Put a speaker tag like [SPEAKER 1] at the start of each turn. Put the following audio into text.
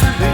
[SPEAKER 1] to be.